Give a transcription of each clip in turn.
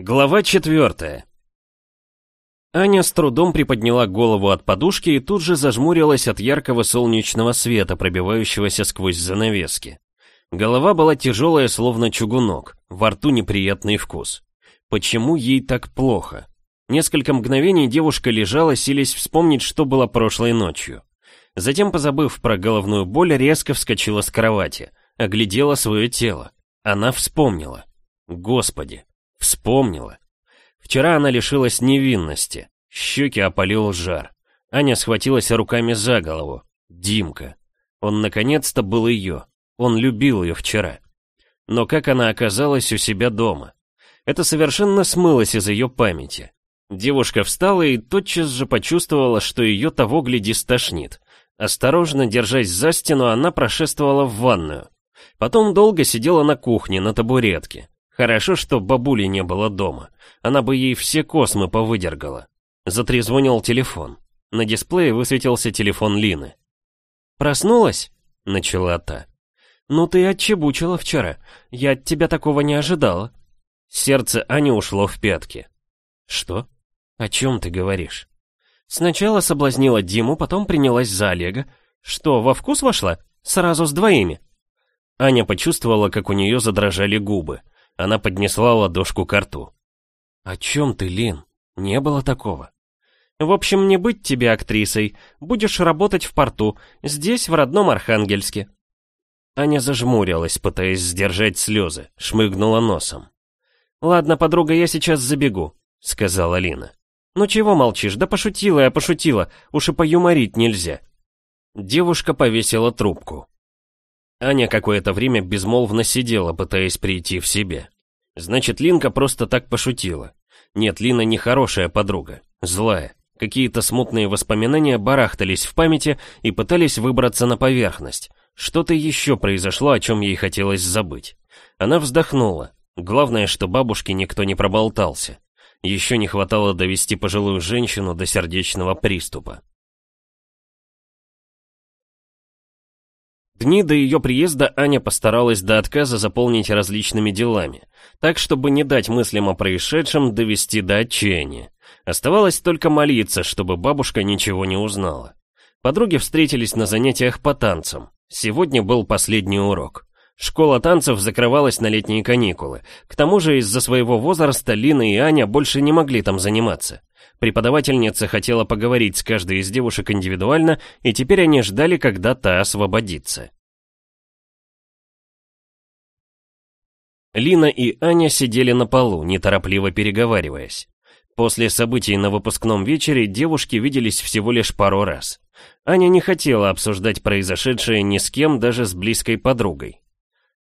Глава четвертая. Аня с трудом приподняла голову от подушки и тут же зажмурилась от яркого солнечного света, пробивающегося сквозь занавески. Голова была тяжелая, словно чугунок, во рту неприятный вкус. Почему ей так плохо? Несколько мгновений девушка лежала, силясь вспомнить, что было прошлой ночью. Затем, позабыв про головную боль, резко вскочила с кровати, оглядела свое тело. Она вспомнила. Господи, Вспомнила. Вчера она лишилась невинности. Щеки опалил жар. Аня схватилась руками за голову. Димка. Он наконец-то был ее. Он любил ее вчера. Но как она оказалась у себя дома? Это совершенно смылось из ее памяти. Девушка встала и тотчас же почувствовала, что ее того гляди стошнит. Осторожно, держась за стену, она прошествовала в ванную. Потом долго сидела на кухне, на табуретке. Хорошо, что бабули не было дома. Она бы ей все космы повыдергала. Затрезвонил телефон. На дисплее высветился телефон Лины. «Проснулась?» — начала та. «Ну ты отчебучила вчера. Я от тебя такого не ожидала». Сердце Ани ушло в пятки. «Что? О чем ты говоришь?» «Сначала соблазнила Диму, потом принялась за Олега. Что, во вкус вошла? Сразу с двоими?» Аня почувствовала, как у нее задрожали губы. Она поднесла ладошку к рту. «О чем ты, Лин? Не было такого». «В общем, не быть тебе актрисой. Будешь работать в порту, здесь, в родном Архангельске». Аня зажмурилась, пытаясь сдержать слезы, шмыгнула носом. «Ладно, подруга, я сейчас забегу», — сказала Лина. «Ну чего молчишь? Да пошутила я, пошутила. Уж и поюморить нельзя». Девушка повесила трубку. Аня какое-то время безмолвно сидела, пытаясь прийти в себя. Значит, Линка просто так пошутила. Нет, Лина не хорошая подруга, злая. Какие-то смутные воспоминания барахтались в памяти и пытались выбраться на поверхность. Что-то еще произошло, о чем ей хотелось забыть. Она вздохнула. Главное, что бабушке никто не проболтался. Еще не хватало довести пожилую женщину до сердечного приступа. Дни до ее приезда Аня постаралась до отказа заполнить различными делами, так, чтобы не дать мыслям о происшедшем довести до отчаяния. Оставалось только молиться, чтобы бабушка ничего не узнала. Подруги встретились на занятиях по танцам. Сегодня был последний урок. Школа танцев закрывалась на летние каникулы. К тому же из-за своего возраста Лина и Аня больше не могли там заниматься. Преподавательница хотела поговорить с каждой из девушек индивидуально, и теперь они ждали, когда та освободится. Лина и Аня сидели на полу, неторопливо переговариваясь. После событий на выпускном вечере девушки виделись всего лишь пару раз. Аня не хотела обсуждать произошедшее ни с кем, даже с близкой подругой.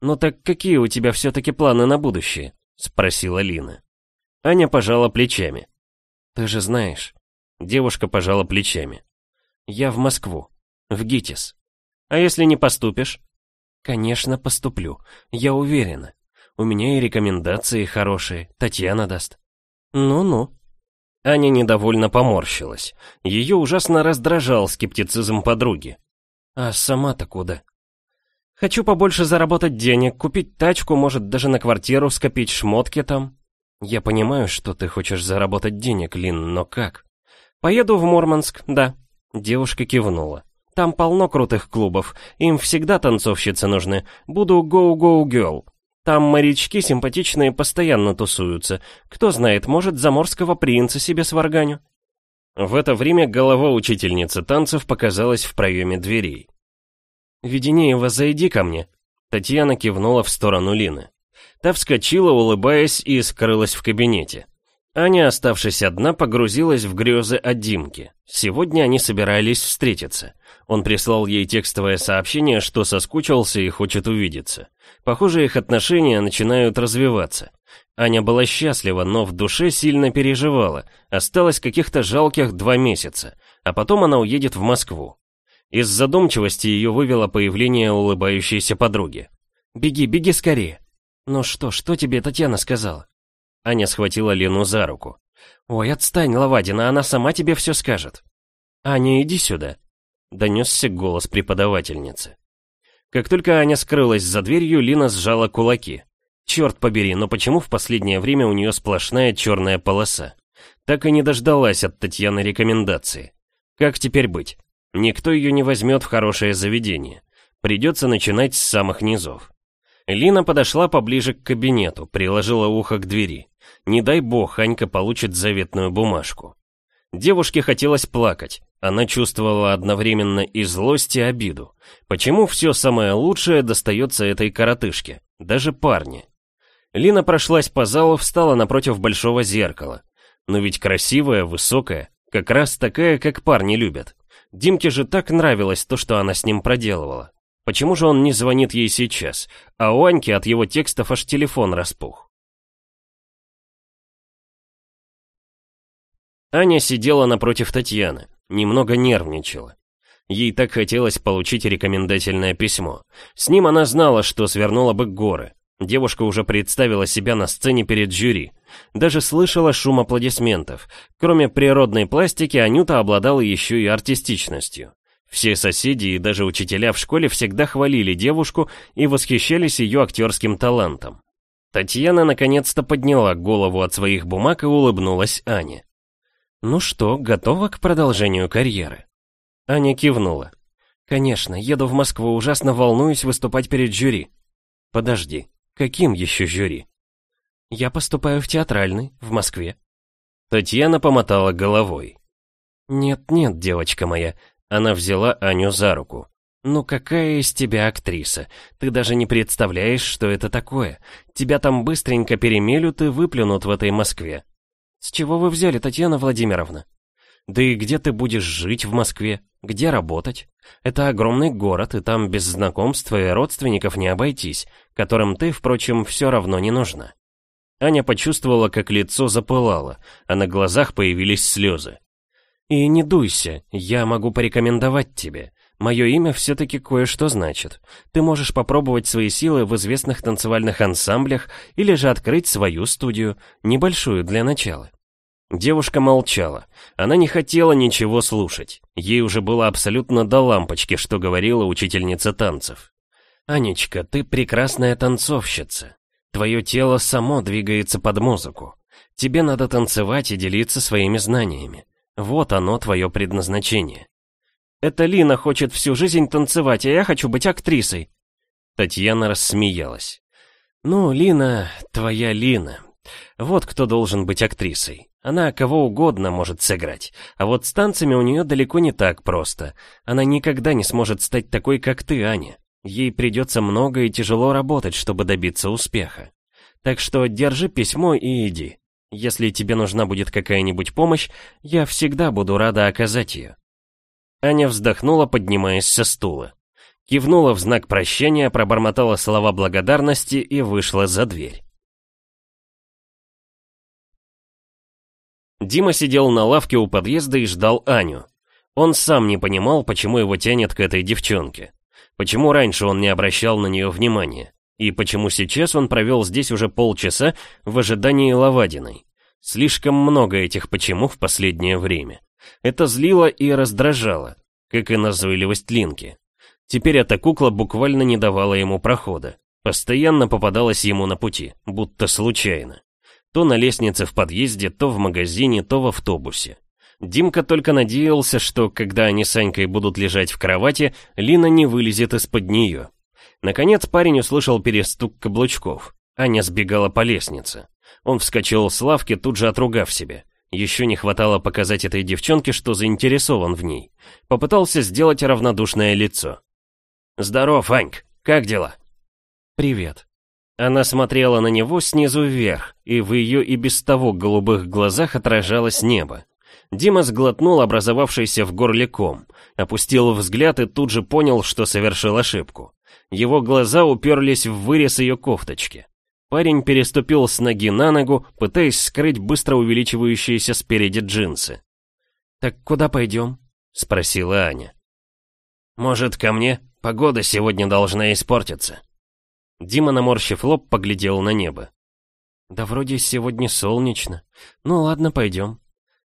«Ну так какие у тебя все-таки планы на будущее?» — спросила Лина. Аня пожала плечами. «Ты же знаешь». Девушка пожала плечами. «Я в Москву. В ГИТИС. А если не поступишь?» «Конечно, поступлю. Я уверена. У меня и рекомендации хорошие. Татьяна даст». «Ну-ну». Аня недовольно поморщилась. Ее ужасно раздражал скептицизм подруги. «А сама-то куда?» «Хочу побольше заработать денег, купить тачку, может, даже на квартиру скопить шмотки там». «Я понимаю, что ты хочешь заработать денег, Лин, но как?» «Поеду в Мурманск, да». Девушка кивнула. «Там полно крутых клубов, им всегда танцовщицы нужны. Буду гоу-гоу-гелл. Там морячки симпатичные постоянно тусуются. Кто знает, может, заморского принца себе сварганю». В это время голова учительницы танцев показалась в проеме дверей. «Веденеева, зайди ко мне». Татьяна кивнула в сторону Лины. Та вскочила, улыбаясь, и скрылась в кабинете. Аня, оставшись одна, погрузилась в грезы о Димке. Сегодня они собирались встретиться. Он прислал ей текстовое сообщение, что соскучился и хочет увидеться. Похоже, их отношения начинают развиваться. Аня была счастлива, но в душе сильно переживала. Осталось каких-то жалких два месяца, а потом она уедет в Москву. Из задумчивости ее вывело появление улыбающейся подруги. «Беги, беги скорее!» «Ну что, что тебе Татьяна сказала?» Аня схватила Лену за руку. «Ой, отстань, Лавадина, она сама тебе все скажет». «Аня, иди сюда», — донесся голос преподавательницы. Как только Аня скрылась за дверью, Лина сжала кулаки. Черт побери, но почему в последнее время у нее сплошная черная полоса? Так и не дождалась от Татьяны рекомендации. Как теперь быть? Никто ее не возьмет в хорошее заведение. Придется начинать с самых низов. Лина подошла поближе к кабинету, приложила ухо к двери. Не дай бог, Анька получит заветную бумажку. Девушке хотелось плакать. Она чувствовала одновременно и злость, и обиду. Почему все самое лучшее достается этой коротышке? Даже парни. Лина прошлась по залу, встала напротив большого зеркала. Но ведь красивая, высокая, как раз такая, как парни любят. Димке же так нравилось то, что она с ним проделывала. Почему же он не звонит ей сейчас, а у Аньки от его текстов аж телефон распух? Аня сидела напротив Татьяны, немного нервничала. Ей так хотелось получить рекомендательное письмо. С ним она знала, что свернула бы горы. Девушка уже представила себя на сцене перед жюри. Даже слышала шум аплодисментов. Кроме природной пластики, Анюта обладала еще и артистичностью. Все соседи и даже учителя в школе всегда хвалили девушку и восхищались ее актерским талантом. Татьяна наконец-то подняла голову от своих бумаг и улыбнулась Ане. «Ну что, готова к продолжению карьеры?» Аня кивнула. «Конечно, еду в Москву, ужасно волнуюсь выступать перед жюри». «Подожди, каким еще жюри?» «Я поступаю в театральный, в Москве». Татьяна помотала головой. «Нет-нет, девочка моя, она взяла Аню за руку. «Ну какая из тебя актриса? Ты даже не представляешь, что это такое. Тебя там быстренько перемелют и выплюнут в этой Москве». «С чего вы взяли, Татьяна Владимировна?» «Да и где ты будешь жить в Москве? Где работать? Это огромный город, и там без знакомства и родственников не обойтись, которым ты, впрочем, все равно не нужна». Аня почувствовала, как лицо запылало, а на глазах появились слезы. И не дуйся, я могу порекомендовать тебе. Мое имя все-таки кое-что значит. Ты можешь попробовать свои силы в известных танцевальных ансамблях или же открыть свою студию, небольшую для начала. Девушка молчала. Она не хотела ничего слушать. Ей уже было абсолютно до лампочки, что говорила учительница танцев. «Анечка, ты прекрасная танцовщица. Твое тело само двигается под музыку. Тебе надо танцевать и делиться своими знаниями. Вот оно, твое предназначение. Это Лина хочет всю жизнь танцевать, а я хочу быть актрисой. Татьяна рассмеялась. Ну, Лина, твоя Лина. Вот кто должен быть актрисой. Она кого угодно может сыграть. А вот с танцами у нее далеко не так просто. Она никогда не сможет стать такой, как ты, Аня. Ей придется много и тяжело работать, чтобы добиться успеха. Так что держи письмо и иди. Если тебе нужна будет какая-нибудь помощь, я всегда буду рада оказать ее». Аня вздохнула, поднимаясь со стула. Кивнула в знак прощания, пробормотала слова благодарности и вышла за дверь. Дима сидел на лавке у подъезда и ждал Аню. Он сам не понимал, почему его тянет к этой девчонке. Почему раньше он не обращал на нее внимания. И почему сейчас он провел здесь уже полчаса в ожидании Лавадиной? Слишком много этих «почему» в последнее время. Это злило и раздражало, как и назойливость Линки. Теперь эта кукла буквально не давала ему прохода. Постоянно попадалась ему на пути, будто случайно. То на лестнице в подъезде, то в магазине, то в автобусе. Димка только надеялся, что, когда они с Анькой будут лежать в кровати, Лина не вылезет из-под нее. Наконец парень услышал перестук каблучков. Аня сбегала по лестнице. Он вскочил с лавки, тут же отругав себя. Еще не хватало показать этой девчонке, что заинтересован в ней. Попытался сделать равнодушное лицо. «Здоров, Аньк, как дела?» «Привет». Она смотрела на него снизу вверх, и в ее и без того голубых глазах отражалось небо. Дима сглотнул образовавшийся в горле ком, опустил взгляд и тут же понял, что совершил ошибку. Его глаза уперлись в вырез ее кофточки. Парень переступил с ноги на ногу, пытаясь скрыть быстро увеличивающиеся спереди джинсы. «Так куда пойдем?» — спросила Аня. «Может, ко мне? Погода сегодня должна испортиться». Дима, наморщив лоб, поглядел на небо. «Да вроде сегодня солнечно. Ну ладно, пойдем».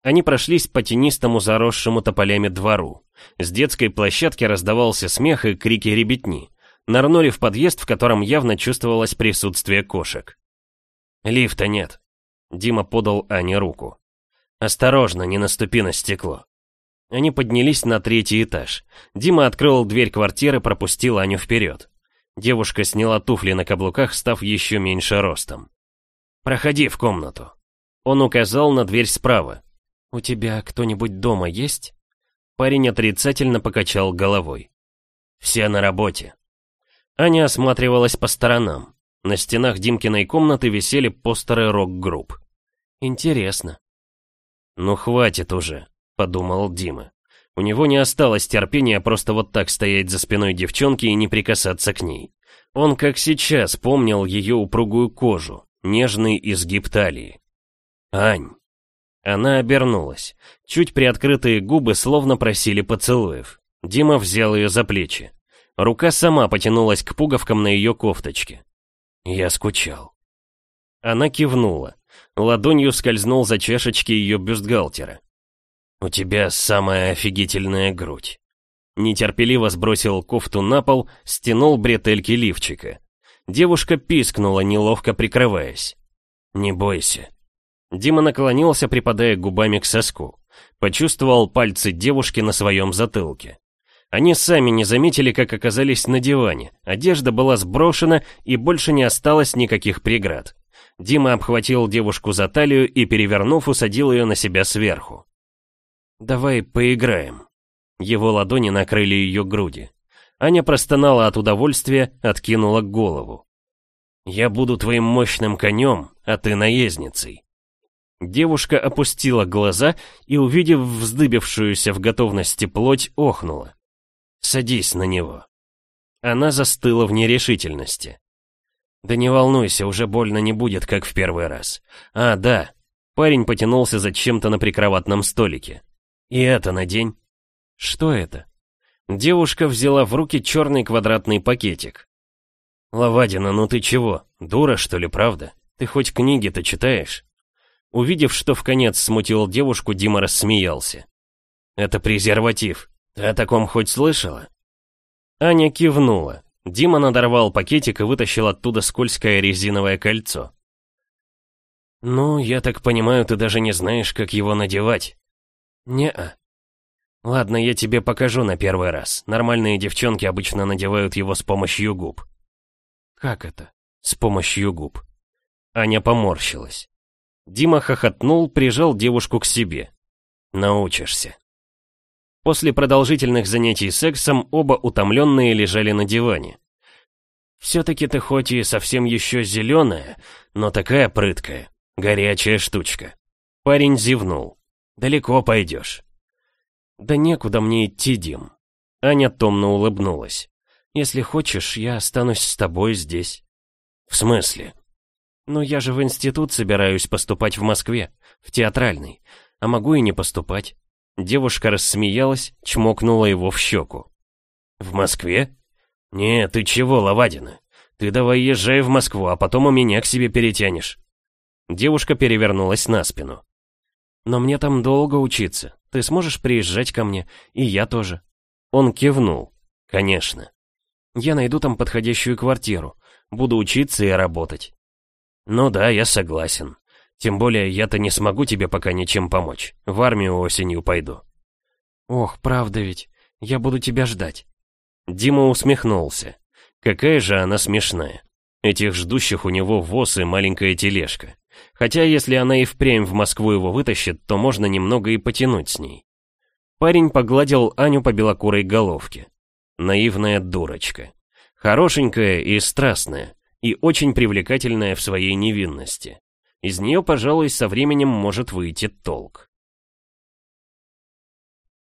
Они прошлись по тенистому заросшему тополями двору. С детской площадки раздавался смех и крики ребятни. Нырнули в подъезд, в котором явно чувствовалось присутствие кошек. «Лифта нет». Дима подал Ане руку. «Осторожно, не наступи на стекло». Они поднялись на третий этаж. Дима открыл дверь квартиры, пропустил Аню вперед. Девушка сняла туфли на каблуках, став еще меньше ростом. «Проходи в комнату». Он указал на дверь справа. «У тебя кто-нибудь дома есть?» Парень отрицательно покачал головой. «Все на работе». Аня осматривалась по сторонам. На стенах Димкиной комнаты висели постеры рок-групп. «Интересно». «Ну хватит уже», — подумал Дима. У него не осталось терпения просто вот так стоять за спиной девчонки и не прикасаться к ней. Он, как сейчас, помнил ее упругую кожу, нежный изгиб талии. «Ань!» Она обернулась. Чуть приоткрытые губы словно просили поцелуев. Дима взял ее за плечи. Рука сама потянулась к пуговкам на ее кофточке. Я скучал. Она кивнула. Ладонью скользнул за чашечки ее бюстгальтера. «У тебя самая офигительная грудь». Нетерпеливо сбросил кофту на пол, стянул бретельки лифчика. Девушка пискнула, неловко прикрываясь. «Не бойся». Дима наклонился, припадая губами к соску. Почувствовал пальцы девушки на своем затылке. Они сами не заметили, как оказались на диване. Одежда была сброшена, и больше не осталось никаких преград. Дима обхватил девушку за талию и, перевернув, усадил ее на себя сверху. «Давай поиграем». Его ладони накрыли ее груди. Аня простонала от удовольствия, откинула голову. «Я буду твоим мощным конем, а ты наездницей». Девушка опустила глаза и, увидев вздыбившуюся в готовности плоть, охнула. «Садись на него». Она застыла в нерешительности. «Да не волнуйся, уже больно не будет, как в первый раз. А, да». Парень потянулся за чем-то на прикроватном столике. И это надень. Что это? Девушка взяла в руки черный квадратный пакетик. Лавадина, ну ты чего? Дура, что ли, правда? Ты хоть книги-то читаешь? Увидев, что в конец смутил девушку, Дима рассмеялся. Это презерватив. Ты о таком хоть слышала? Аня кивнула. Дима надорвал пакетик и вытащил оттуда скользкое резиновое кольцо. «Ну, я так понимаю, ты даже не знаешь, как его надевать». «Не-а». «Ладно, я тебе покажу на первый раз. Нормальные девчонки обычно надевают его с помощью губ». «Как это?» «С помощью губ». Аня поморщилась. Дима хохотнул, прижал девушку к себе. «Научишься». После продолжительных занятий сексом оба утомленные лежали на диване. «Все-таки ты хоть и совсем еще зеленая, но такая прыткая, горячая штучка». Парень зевнул. Далеко пойдешь». «Да некуда мне идти, Дим». Аня томно улыбнулась. «Если хочешь, я останусь с тобой здесь». «В смысле?» «Ну, я же в институт собираюсь поступать в Москве, в театральный, а могу и не поступать». Девушка рассмеялась, чмокнула его в щеку. «В Москве? Не, ты чего, Ловадина? Ты давай езжай в Москву, а потом у меня к себе перетянешь». Девушка перевернулась на спину. Но мне там долго учиться. Ты сможешь приезжать ко мне, и я тоже». Он кивнул. «Конечно. Я найду там подходящую квартиру. Буду учиться и работать». «Ну да, я согласен. Тем более я-то не смогу тебе пока ничем помочь. В армию осенью пойду». «Ох, правда ведь. Я буду тебя ждать». Дима усмехнулся. Какая же она смешная. Этих ждущих у него воз и маленькая тележка. Хотя, если она и впрямь в Москву его вытащит, то можно немного и потянуть с ней. Парень погладил Аню по белокурой головке. Наивная дурочка. Хорошенькая и страстная, и очень привлекательная в своей невинности. Из нее, пожалуй, со временем может выйти толк.